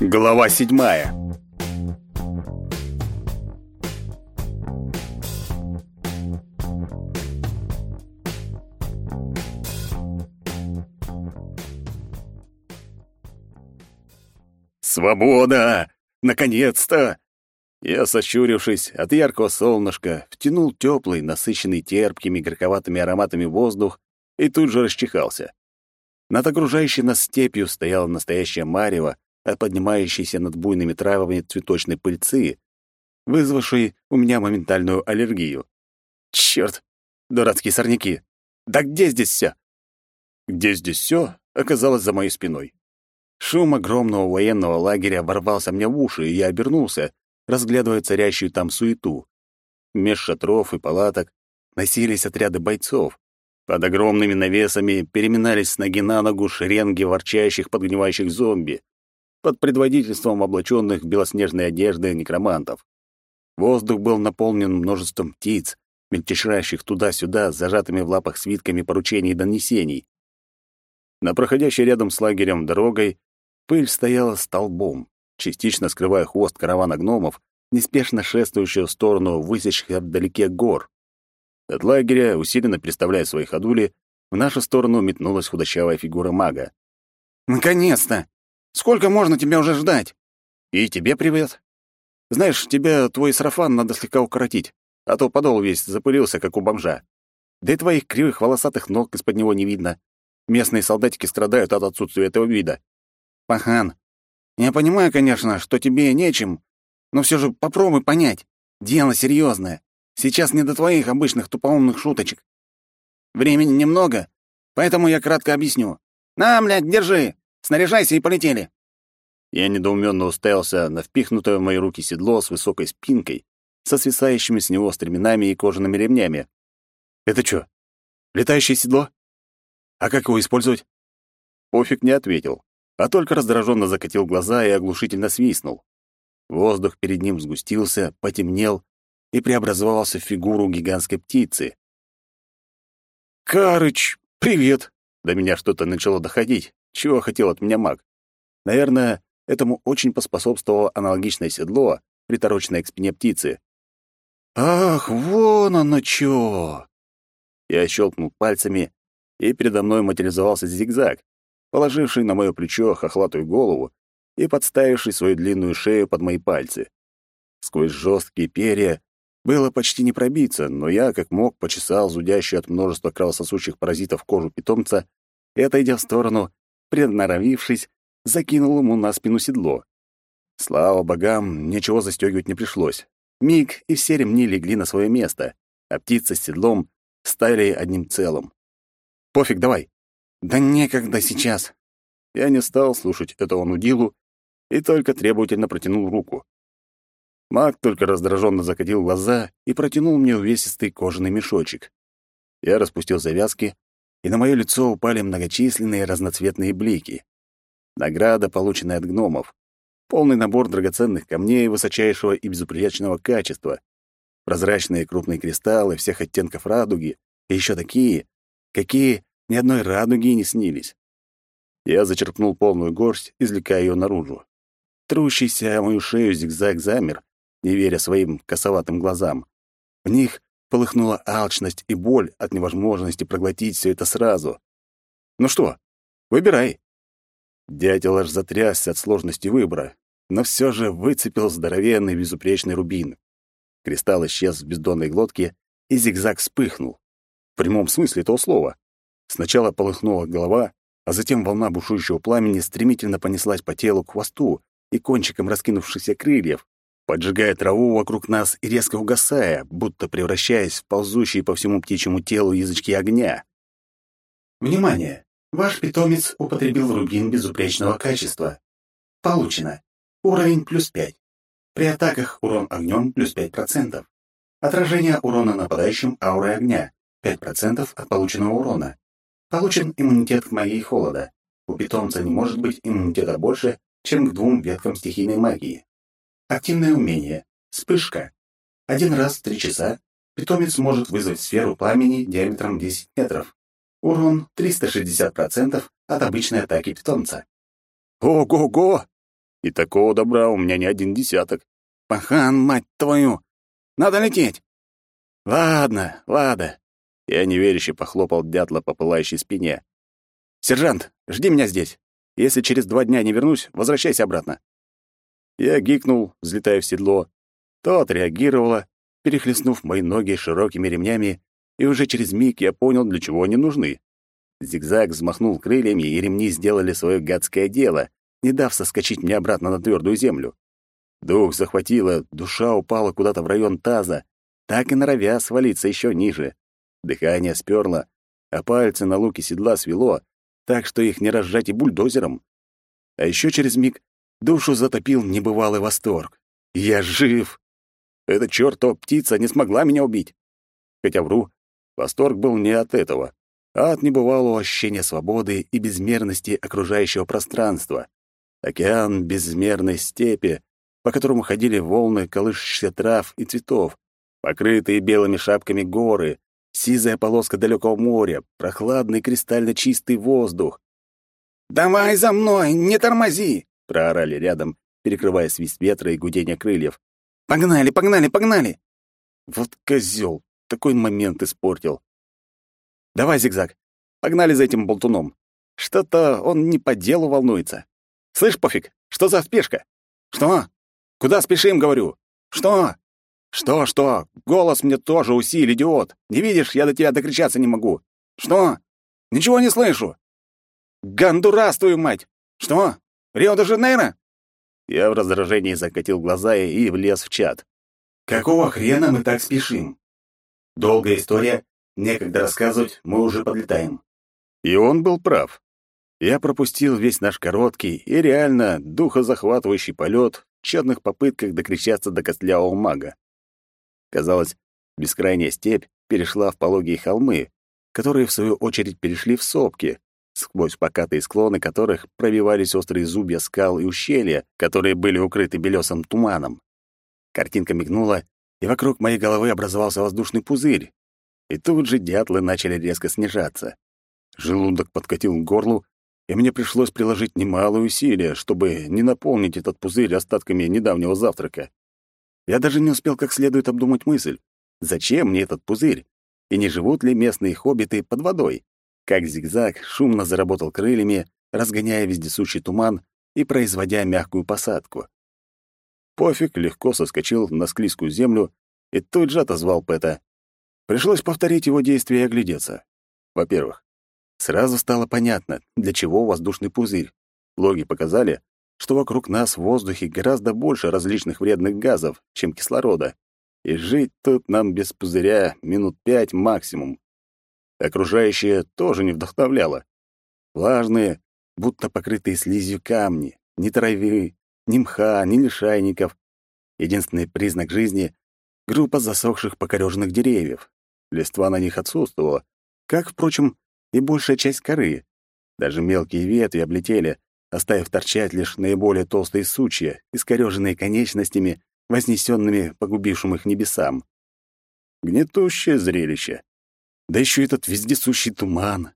Глава седьмая. Свобода! Наконец-то! Я, сощурившись от яркого солнышка, втянул теплый, насыщенный терпкими, горьковатыми ароматами воздух и тут же расчихался. Над окружающей нас степью стояла настоящая марево, от поднимающейся над буйными травами цветочной пыльцы, вызвавшей у меня моментальную аллергию. Черт, дурацкие сорняки! Да где здесь все? Где здесь все оказалось за моей спиной. Шум огромного военного лагеря ворвался мне в уши, и я обернулся, разглядывая царящую там суету. Меж шатров и палаток носились отряды бойцов. Под огромными навесами переминались с ноги на ногу шеренги ворчащих подгнивающих зомби под предводительством облаченных в белоснежные одежды некромантов. Воздух был наполнен множеством птиц, мельтешащих туда-сюда с зажатыми в лапах свитками поручений и донесений. На проходящей рядом с лагерем дорогой пыль стояла столбом, частично скрывая хвост каравана гномов, неспешно шествующего в сторону высящих вдалеке гор. От лагеря, усиленно представляя свои ходули, в нашу сторону метнулась худощавая фигура мага. «Наконец-то! Сколько можно тебя уже ждать? И тебе привет. Знаешь, тебе твой сарафан надо слегка укоротить, а то подол весь запылился, как у бомжа. Да и твоих кривых волосатых ног из-под него не видно. Местные солдатики страдают от отсутствия этого вида. Пахан, я понимаю, конечно, что тебе нечем, но все же попробуй понять. Дело серьезное. Сейчас не до твоих обычных тупоумных шуточек. Времени немного, поэтому я кратко объясню. На, блядь, держи. Снаряжайся и полетели!» Я недоуменно уставился на впихнутое в мои руки седло с высокой спинкой, со свисающими с него стременами и кожаными ремнями. «Это что, летающее седло? А как его использовать?» Пофиг не ответил, а только раздраженно закатил глаза и оглушительно свистнул. Воздух перед ним сгустился, потемнел и преобразовался в фигуру гигантской птицы. «Карыч, привет!» До меня что-то начало доходить. Чего хотел от меня маг? Наверное, этому очень поспособствовало аналогичное седло, притороченное к спине птицы. «Ах, вон оно чё!» Я щелкнул пальцами, и передо мной материализовался зигзаг, положивший на моё плечо хохлатую голову и подставивший свою длинную шею под мои пальцы. Сквозь жесткие перья было почти не пробиться, но я, как мог, почесал зудящую от множества кровососущих паразитов кожу питомца и, отойдя в сторону, приноровившись, закинул ему на спину седло. Слава богам, ничего застегивать не пришлось. Миг, и все ремни легли на свое место, а птица с седлом стали одним целым. «Пофиг, давай!» «Да некогда сейчас!» Я не стал слушать этого нудилу и только требовательно протянул руку. Маг только раздраженно закатил глаза и протянул мне увесистый кожаный мешочек. Я распустил завязки и на мое лицо упали многочисленные разноцветные блики. Награда, полученная от гномов. Полный набор драгоценных камней высочайшего и безупречного качества. Прозрачные крупные кристаллы всех оттенков радуги, и еще такие, какие ни одной радуги не снились. Я зачерпнул полную горсть, извлекая ее наружу. Трущийся о мою шею зигзаг замер, не веря своим косоватым глазам. В них полыхнула алчность и боль от невозможности проглотить все это сразу. Ну что, выбирай. Дятел аж затрясся от сложности выбора, но все же выцепил здоровенный безупречный рубин. Кристалл исчез в бездонной глотке, и зигзаг вспыхнул. В прямом смысле этого слова. Сначала полыхнула голова, а затем волна бушующего пламени стремительно понеслась по телу к хвосту и кончиком раскинувшихся крыльев, поджигая траву вокруг нас и резко угасая, будто превращаясь в ползущие по всему птичьему телу язычки огня. Внимание! Ваш питомец употребил рубин безупречного качества. Получено. Уровень плюс 5. При атаках урон огнем плюс 5%. Отражение урона нападающим аурой огня. 5% от полученного урона. Получен иммунитет к магии холода. У питомца не может быть иммунитета больше, чем к двум веткам стихийной магии. Активное умение. Вспышка. Один раз в три часа питомец может вызвать сферу пламени диаметром 10 метров. Урон 360% от обычной атаки питомца. Ого-го! И такого добра у меня не один десяток. Пахан, мать твою! Надо лететь! Ладно, ладно. Я неверяще похлопал дятла по пылающей спине. «Сержант, жди меня здесь. Если через два дня не вернусь, возвращайся обратно». Я гикнул, взлетая в седло. То отреагировало, перехлестнув мои ноги широкими ремнями, и уже через миг я понял, для чего они нужны. Зигзаг взмахнул крыльями, и ремни сделали свое гадское дело, не дав соскочить мне обратно на твердую землю. Дух захватило, душа упала куда-то в район таза, так и норовя свалиться еще ниже. Дыхание сперло, а пальцы на луке седла свело, так что их не разжать и бульдозером. А еще через миг душу затопил небывалый восторг. Я жив! Эта чертова птица не смогла меня убить. Хотя вру, восторг был не от этого, а от небывалого ощущения свободы и безмерности окружающего пространства. Океан безмерной степи, по которому ходили волны колышущихся трав и цветов, покрытые белыми шапками горы, сизая полоска далекого моря, прохладный кристально чистый воздух. «Давай за мной, не тормози!» — проорали рядом, перекрывая свист ветра и гудение крыльев. «Погнали, погнали, погнали!» Вот козел, такой момент испортил. «Давай, зигзаг, погнали за этим болтуном. Что-то он не по делу волнуется. Слышь, пофиг, что за спешка?» «Что? Куда спешим, говорю?» «Что?» «Что, что? Голос мне тоже усиль, идиот! Не видишь, я до тебя докричаться не могу!» «Что? Ничего не слышу!» «Гондурас, твою мать! Что? Рио-де-Жанейро?» Я в раздражении закатил глаза и влез в чат. «Какого хрена мы так спешим? Долгая история, некогда рассказывать, мы уже подлетаем». И он был прав. Я пропустил весь наш короткий и реально духозахватывающий полет в тщетных попытках докричаться до костлявого мага. Казалось, бескрайняя степь перешла в пологие холмы, которые, в свою очередь, перешли в сопки, сквозь покатые склоны которых пробивались острые зубья скал и ущелья, которые были укрыты белесым туманом. Картинка мигнула, и вокруг моей головы образовался воздушный пузырь. И тут же дятлы начали резко снижаться. Желудок подкатил к горлу, и мне пришлось приложить немалые усилия, чтобы не наполнить этот пузырь остатками недавнего завтрака. Я даже не успел как следует обдумать мысль. Зачем мне этот пузырь? И не живут ли местные хоббиты под водой? Как зигзаг шумно заработал крыльями, разгоняя вездесущий туман и производя мягкую посадку. Пофиг легко соскочил на склизкую землю и тут же отозвал Пэта. Пришлось повторить его действия и оглядеться. Во-первых, сразу стало понятно, для чего воздушный пузырь. Логи показали, что вокруг нас в воздухе гораздо больше различных вредных газов, чем кислорода, и жить тут нам без пузыря минут пять максимум. Окружающее тоже не вдохновляло. Влажные, будто покрытые слизью камни, ни травы, ни мха, ни лишайников. Единственный признак жизни — группа засохших покорёженных деревьев. Листва на них отсутствовала, как, впрочем, и большая часть коры. Даже мелкие ветви облетели, оставив торчать лишь наиболее толстые сучья, искорёженные конечностями, вознесенными погубившим их небесам. Гнетущее зрелище. Да еще этот вездесущий туман.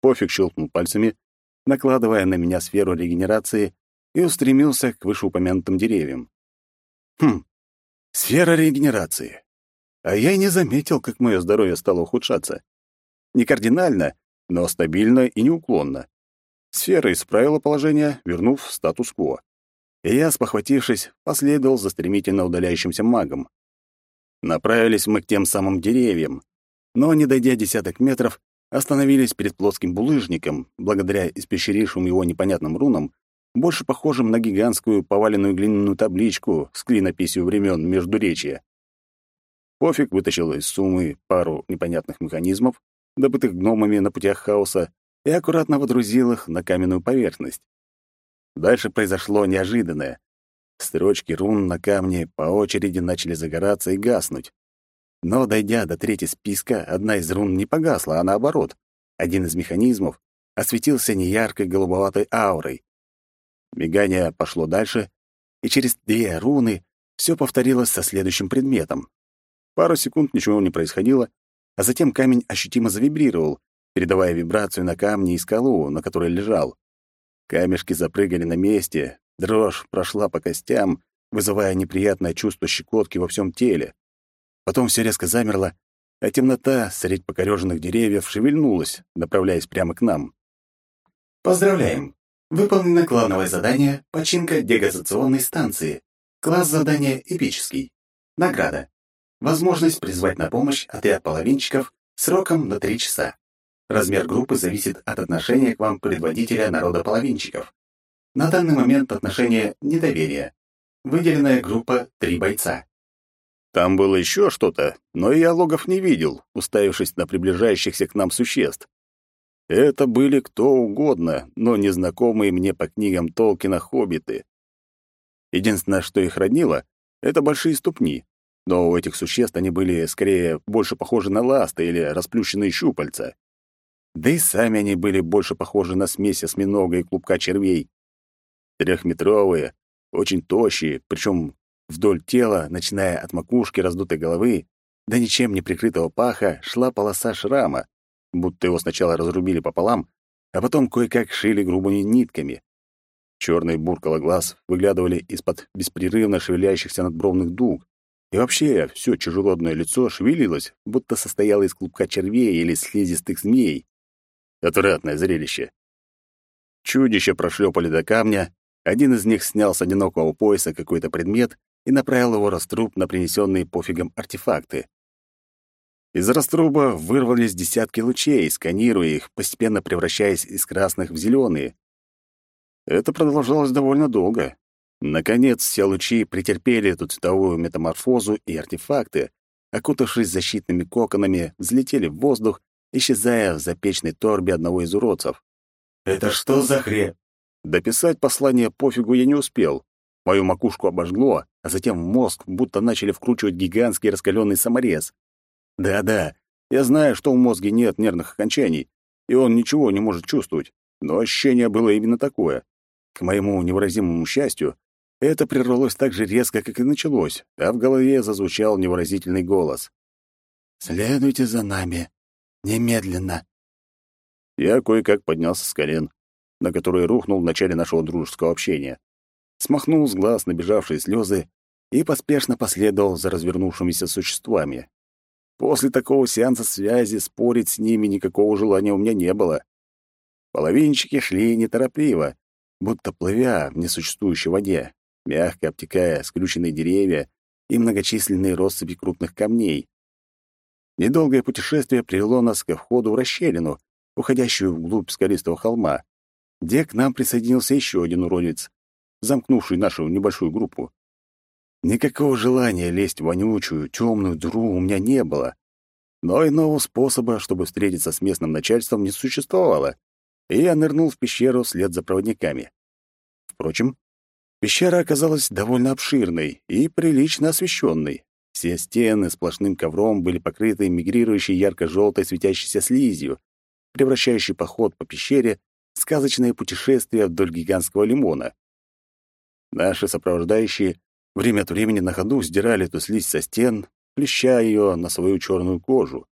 Пофиг щелкнул пальцами, накладывая на меня сферу регенерации, и устремился к вышеупомянутым деревьям. Хм, сфера регенерации. А я и не заметил, как мое здоровье стало ухудшаться. Не кардинально, но стабильно и неуклонно. Сфера исправила положение, вернув статус-кво. И я, спохватившись, последовал за стремительно удаляющимся магом. Направились мы к тем самым деревьям, но, не дойдя десяток метров, остановились перед плоским булыжником, благодаря испещерившим его непонятным рунам, больше похожим на гигантскую поваленную глиняную табличку с клинописью времен Междуречия. Пофиг вытащил из суммы пару непонятных механизмов, добытых гномами на путях хаоса, и аккуратно водрузил их на каменную поверхность. Дальше произошло неожиданное. Строчки рун на камне по очереди начали загораться и гаснуть. Но, дойдя до третьей списка, одна из рун не погасла, а наоборот. Один из механизмов осветился неяркой голубоватой аурой. Мигание пошло дальше, и через две руны все повторилось со следующим предметом. Пару секунд ничего не происходило, а затем камень ощутимо завибрировал, передавая вибрацию на камни и скалу, на которой лежал. Камешки запрыгали на месте, Дрожь прошла по костям, вызывая неприятное чувство щекотки во всем теле. Потом все резко замерло, а темнота средь покореженных деревьев шевельнулась, направляясь прямо к нам. Поздравляем! Выполнено клановое задание «Починка дегазационной станции». Класс задания «Эпический». Награда. Возможность призвать на помощь отряд половинчиков сроком на 3 часа. Размер группы зависит от отношения к вам предводителя народа половинчиков. На данный момент отношение недоверие. Выделенная группа — три бойца. Там было еще что-то, но я логов не видел, уставившись на приближающихся к нам существ. Это были кто угодно, но незнакомые мне по книгам Толкина хоббиты. Единственное, что их роднило, это большие ступни, но у этих существ они были скорее больше похожи на ласты или расплющенные щупальца. Да и сами они были больше похожи на смесь осьминога и клубка червей. Трехметровые, очень тощие, причем вдоль тела, начиная от макушки раздутой головы до ничем не прикрытого паха, шла полоса шрама, будто его сначала разрубили пополам, а потом кое-как шили грубыми нитками. Черные буркала глаз выглядывали из-под беспрерывно шевелящихся надбровных дуг, и вообще все чужеродное лицо шевелилось, будто состояло из клубка червей или слизистых змей. Отвратное зрелище. Чудища прошлепали до камня, один из них снял с одинокого пояса какой-то предмет и направил его раструб на принесенные пофигом артефакты. Из раструба вырвались десятки лучей, сканируя их, постепенно превращаясь из красных в зеленые. Это продолжалось довольно долго. Наконец, все лучи претерпели эту цветовую метаморфозу, и артефакты, окутавшись защитными коконами, взлетели в воздух, исчезая в запечной торбе одного из уродцев. «Это что за хрень?» Дописать послание пофигу я не успел. Мою макушку обожгло, а затем в мозг будто начали вкручивать гигантский раскаленный саморез. Да-да, я знаю, что в мозге нет нервных окончаний, и он ничего не может чувствовать, но ощущение было именно такое. К моему невыразимому счастью, это прервалось так же резко, как и началось, а в голове зазвучал невыразительный голос. «Следуйте за нами. Немедленно». Я кое-как поднялся с колен на который рухнул в начале нашего дружеского общения. Смахнул с глаз набежавшие слезы и поспешно последовал за развернувшимися существами. После такого сеанса связи спорить с ними никакого желания у меня не было. Половинчики шли неторопливо, будто плывя в несуществующей воде, мягко обтекая скрюченные деревья и многочисленные россыпи крупных камней. Недолгое путешествие привело нас ко входу в расщелину, уходящую вглубь скалистого холма где к нам присоединился еще один уродец, замкнувший нашу небольшую группу. Никакого желания лезть в вонючую, темную дыру у меня не было. Но иного способа, чтобы встретиться с местным начальством, не существовало, и я нырнул в пещеру вслед за проводниками. Впрочем, пещера оказалась довольно обширной и прилично освещенной. Все стены сплошным ковром были покрыты мигрирующей ярко-желтой светящейся слизью, превращающей поход по пещере сказочное путешествие вдоль гигантского лимона. Наши сопровождающие время от времени на ходу сдирали эту слизь со стен, плеща ее на свою черную кожу.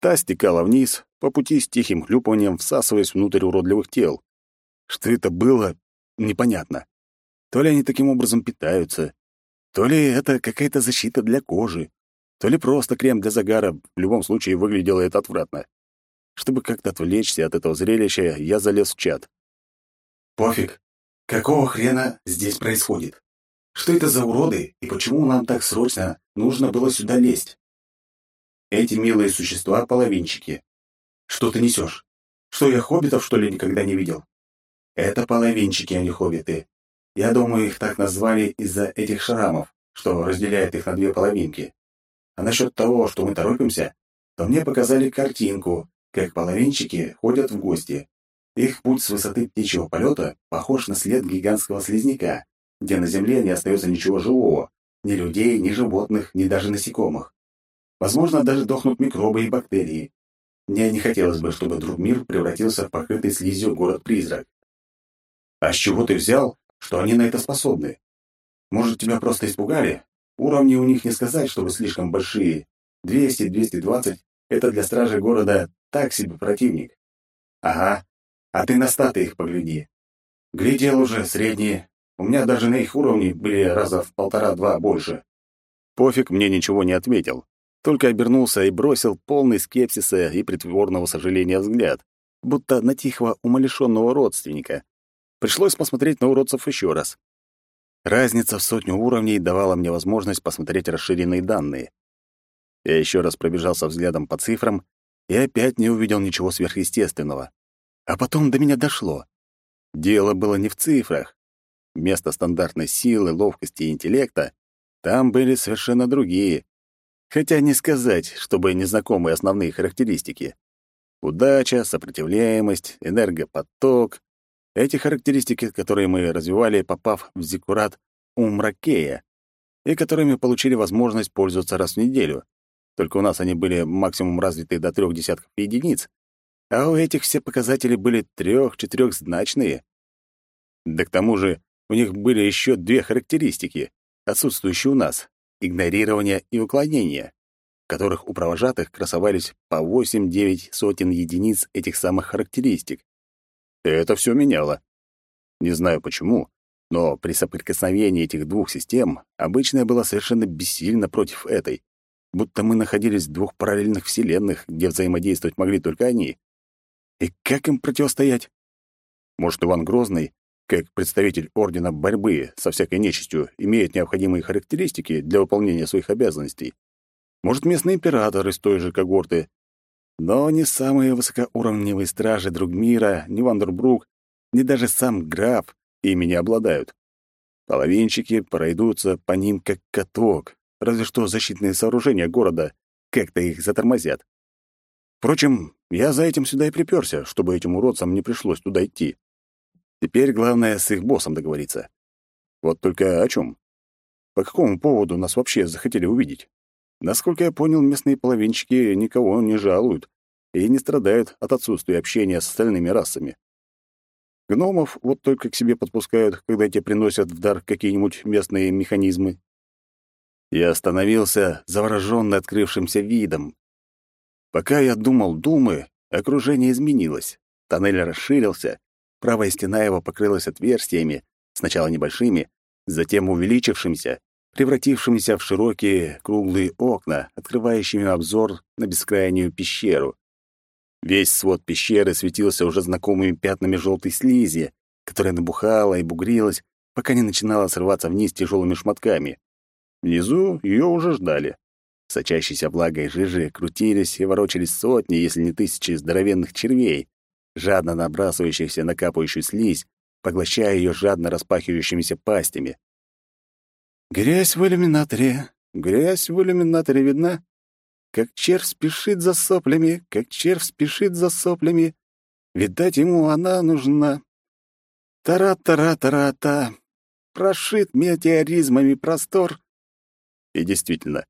Та стекала вниз, по пути с тихим хлюпанием всасываясь внутрь уродливых тел. Что это было, непонятно. То ли они таким образом питаются, то ли это какая-то защита для кожи, то ли просто крем для загара, в любом случае выглядело это отвратно. Чтобы как-то отвлечься от этого зрелища, я залез в чат. «Пофиг. Какого хрена здесь происходит? Что это за уроды, и почему нам так срочно нужно было сюда лезть? Эти милые существа — половинчики. Что ты несешь? Что, я хоббитов, что ли, никогда не видел? Это половинчики, а не хоббиты. Я думаю, их так назвали из-за этих шрамов, что разделяет их на две половинки. А насчет того, что мы торопимся, то мне показали картинку, как половинчики ходят в гости. Их путь с высоты птичьего полета похож на след гигантского слизняка, где на Земле не остается ничего живого, ни людей, ни животных, ни даже насекомых. Возможно, даже дохнут микробы и бактерии. Мне не хотелось бы, чтобы друг мир превратился в покрытый слизью город-призрак. А с чего ты взял, что они на это способны? Может, тебя просто испугали? Уровни у них не сказать, чтобы слишком большие. 200-220 — это для стражи города так себе противник. Ага. А ты на статы их погляди. Глядел уже, средние. У меня даже на их уровне были раза в полтора-два больше. Пофиг мне ничего не ответил, только обернулся и бросил полный скепсиса и притворного сожаления взгляд, будто на тихого умалишенного родственника. Пришлось посмотреть на уродцев еще раз. Разница в сотню уровней давала мне возможность посмотреть расширенные данные. Я еще раз пробежался взглядом по цифрам и опять не увидел ничего сверхъестественного. А потом до меня дошло. Дело было не в цифрах. Вместо стандартной силы, ловкости и интеллекта там были совершенно другие. Хотя не сказать, чтобы незнакомые основные характеристики. Удача, сопротивляемость, энергопоток — эти характеристики, которые мы развивали, попав в зиккурат Умракея, и которыми получили возможность пользоваться раз в неделю. Только у нас они были максимум развиты до трех десятков единиц, а у этих все показатели были трех-четырехзначные. Да к тому же у них были еще две характеристики, отсутствующие у нас — игнорирование и уклонение, в которых у провожатых красовались по 8-9 сотен единиц этих самых характеристик. И это все меняло. Не знаю почему, но при соприкосновении этих двух систем обычная была совершенно бессильна против этой будто мы находились в двух параллельных вселенных, где взаимодействовать могли только они. И как им противостоять? Может, Иван Грозный, как представитель Ордена Борьбы со всякой нечистью, имеет необходимые характеристики для выполнения своих обязанностей? Может, местный император из той же когорты? Но ни самые высокоуровневые стражи Другмира, ни Вандербрук, ни даже сам граф ими не обладают. Половинчики пройдутся по ним как каток, разве что защитные сооружения города как-то их затормозят. Впрочем, я за этим сюда и приперся, чтобы этим уродцам не пришлось туда идти. Теперь главное с их боссом договориться. Вот только о чем? По какому поводу нас вообще захотели увидеть? Насколько я понял, местные половинчики никого не жалуют и не страдают от отсутствия общения с остальными расами. Гномов вот только к себе подпускают, когда те приносят в дар какие-нибудь местные механизмы. Я остановился, заворожённый открывшимся видом. Пока я думал думы, окружение изменилось. Тоннель расширился, правая стена его покрылась отверстиями, сначала небольшими, затем увеличившимися, превратившимися в широкие круглые окна, открывающими обзор на бескрайнюю пещеру. Весь свод пещеры светился уже знакомыми пятнами желтой слизи, которая набухала и бугрилась, пока не начинала срываться вниз тяжелыми шматками. Внизу ее уже ждали. Сочащейся влагой жижи крутились и ворочались сотни, если не тысячи здоровенных червей, жадно набрасывающихся на капающую слизь, поглощая ее жадно распахивающимися пастями. Грязь в иллюминаторе, грязь в иллюминаторе видна. Как червь спешит за соплями, как червь спешит за соплями. Видать, ему она нужна. Тара-тара-тара-та. Прошит метеоризмами простор, и действительно,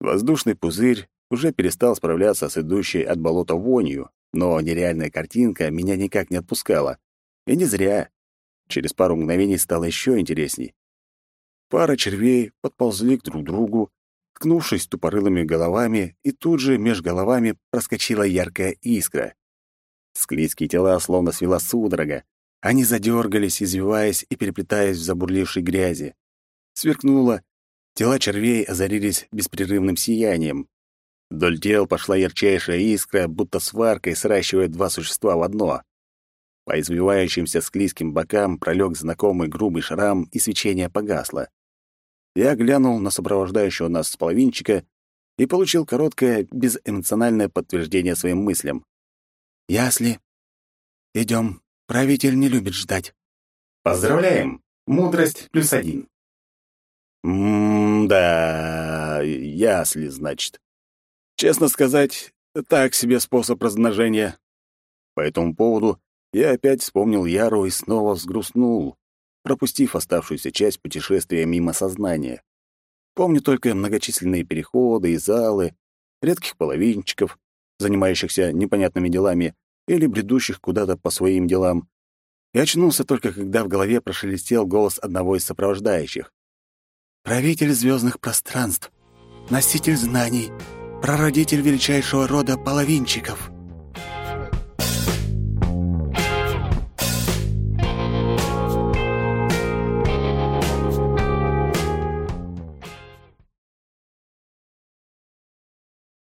воздушный пузырь уже перестал справляться с идущей от болота вонью, но нереальная картинка меня никак не отпускала. И не зря. Через пару мгновений стало еще интересней. Пара червей подползли к друг другу, ткнувшись тупорылыми головами, и тут же меж головами проскочила яркая искра. Склизкие тела словно свела судорога. Они задергались, извиваясь и переплетаясь в забурлившей грязи. Сверкнуло, Тела червей озарились беспрерывным сиянием. Вдоль тел пошла ярчайшая искра, будто сваркой сращивая два существа в одно. По извивающимся склизким бокам пролег знакомый грубый шрам, и свечение погасло. Я глянул на сопровождающего нас половинчика и получил короткое, безэмоциональное подтверждение своим мыслям. «Ясли, идем. Правитель не любит ждать». «Поздравляем! Мудрость плюс один». М-да, ясли, значит. Честно сказать, так себе способ размножения. По этому поводу я опять вспомнил Яру и снова взгрустнул, пропустив оставшуюся часть путешествия мимо сознания. Помню только многочисленные переходы и залы, редких половинчиков, занимающихся непонятными делами или бредущих куда-то по своим делам. И очнулся только, когда в голове прошелестел голос одного из сопровождающих правитель звездных пространств, носитель знаний, прародитель величайшего рода половинчиков. Thank